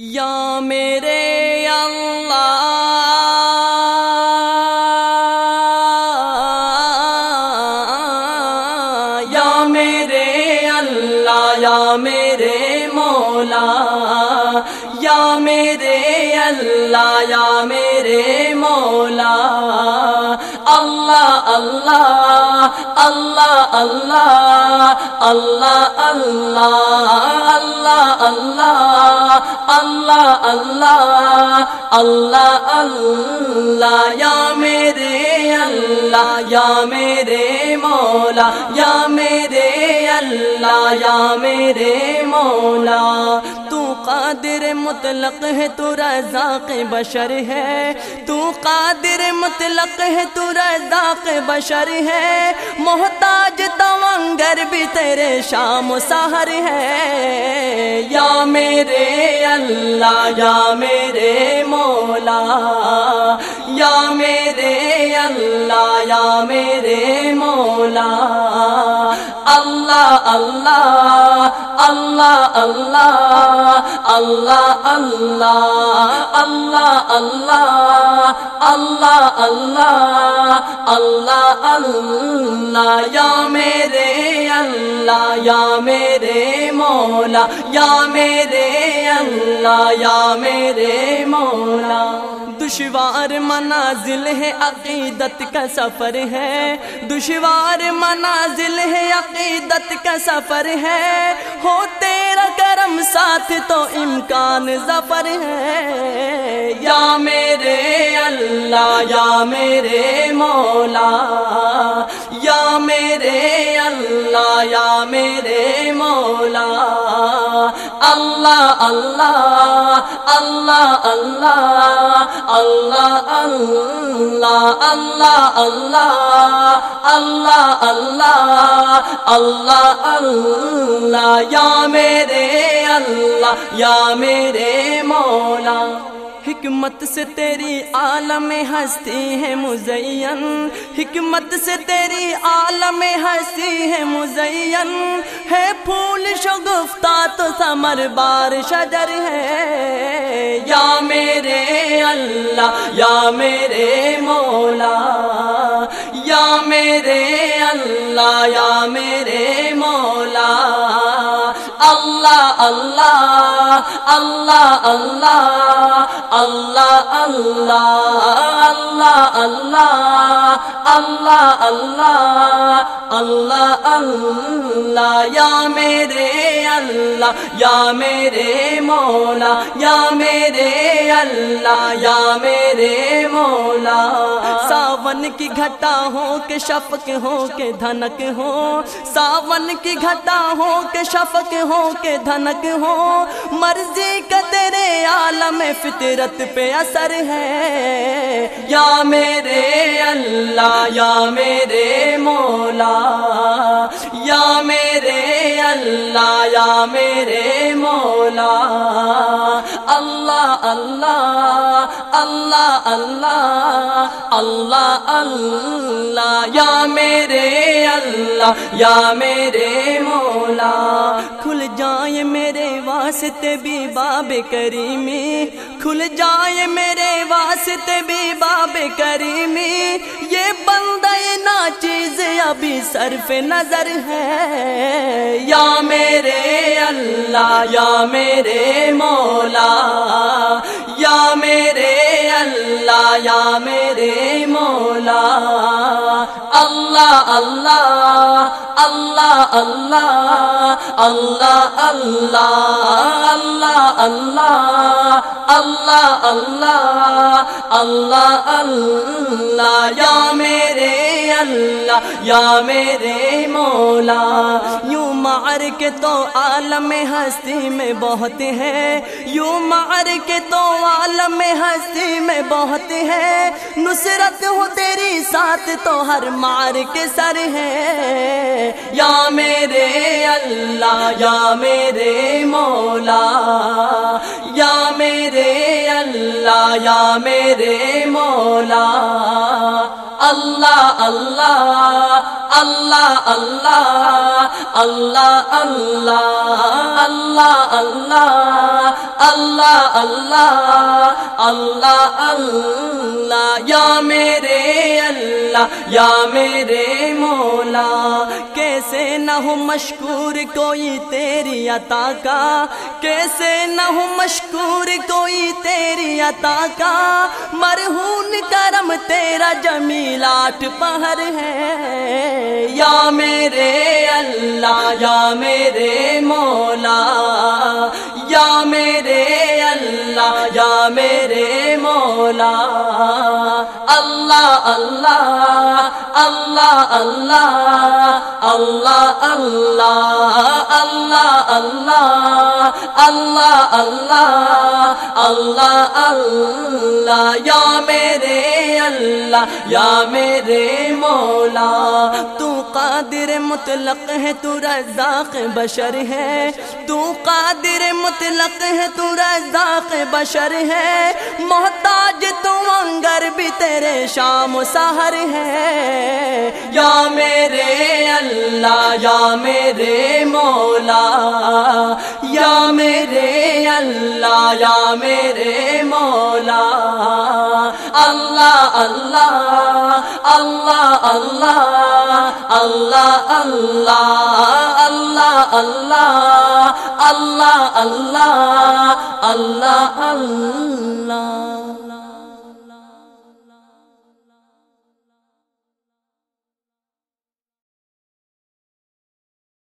یا میرے اللہ، یا میرے اللہ، یا میرے مولا، یا میرے اللہ، یا میرے مولا۔ اللہ اللہ اللہ اللہ اللہ اللہ اللہ اللہ اللہ اللہ اللہ اللہ، یا میرے اللہ، یا میرے مولا، یا میرے اللہ، یا میرے مولا قادر مطلق ہے تو رزاق بشر ہے۔ تو قادر مطلق ہے تو رزاق بشر ہے۔ محتاج تونگر بھی تیرے شام و سہر ہے۔ یا میرے اللہ، یا میرے مولا۔ یا میرے اللہ، یا میرے مولا۔ اللہ اللہ اللہ اللہ اللہ اللہ اللہ اللہ اللہ اللہ اللہ اللہ یا میرے اللہ یا میرے مولا یا میرے اللہ یا میرے مولا دشوار منازل ہے، عقیدت کا سفر ہے۔ دشوار منازل ہے، عقیدت کا سفر ہے۔ ہو تیرا کرم ساتھ تو امکان ظفر ہے۔ یا میرے اللہ، یا میرے مولا۔ یا میرے اللہ، یا میرے مولا۔ اللہ اللہ اللہ اللہ اللہ اللہ اللہ اللہ اللہ اللہ اللہ اللہ یا میرے اللہ یا میرے مولا حکمت سے تیری عالم ہستی ہے مزین۔ حکمت سے تیری عالم ہستی ہے مزین۔ ہے پھول شگفتہ تو سمر بار شجر ہے۔ یا میرے اللہ، یا میرے مولا۔ یا میرے اللہ، یا میرے مولا۔ اللہ اللہ اللہ اللہ اللہ اللہ اللہ اللہ اللہ اللہ اللہ یا میرے اللہ، یا میرے مولا، یا میرے اللہ، یا میرے مولا. ساون کی گھٹا ہو کے شفق ہو کے دھنک ہو، ساون کی گھٹا ہو کے شفق ہو کے دھنک ہو. مرضی کا تیرے عالم فطرت پہ اثر ہے. یا میرے اللہ، یا میرے مولا. اللہ یا میرے مولا اللہ اللہ اللہ اللہ اللہ اللہ، یا میرے اللہ، یا میرے مولا۔ کھل جائے میرے واسطے بھی باب کریمی۔ کھل جائے میرے واسطے بھی باب کریمی۔ یہ بندہ نا چیز ابھی صرف نظر ہے۔ یا میرے اللہ، یا میرے مولا۔ یا میرے اللہ یا میرے مولا اللہ اللہ اللہ اللہ اللہ اللہ اللہ اللہ اللہ اللہ اللہ اللہ یا میرے اللہ، یا میرے مولا۔ یوں مار کے تو عالم ہستی میں بہت ہے۔ یوں مار کے تو عالم ہستی میں بہت ہے۔ نصرت ہو تیری ساتھ تو ہر مار کے سر ہے۔ یا میرے اللہ، یا میرے مولا۔ یا میرے اللہ، یا میرے مولا۔ اللہ اللہ اللہ اللہ اللہ اللہ اللہ اللہ اللہ اللہ اللہ اللہ یا میرے اللہ یا میرے مولا کیسے نہ ہو مشکور کوئی تیری عطا کا؟ کیسے نہ ہو مشکور کوئی تیری عطا کا؟ مرہون کرم تیرا جمیلات پہر ہے۔ یا میرے اللہ، یا میرے مولا، یا میرے اللہ، یا میرے مولا۔ اللہ اللہ اللہ اللہ اللہ اللہ اللہ اللہ اللہ اللہ اللہ، یا میرے اللہ، یا میرے مولا، تو قادر مطلق ہے، تو رزاق بشر ہے، تو قادر مطلق ہے، تو رزاق بشر ہے، محتاج تم تیرے شام سہر ہے یا میرے اللہ یا میرے مولا یا میرے اللہ یا میرے مولا اللہ اللہ اللہ اللہ اللہ اللہ اللہ اللہ اللہ اللہ اللہ اللہ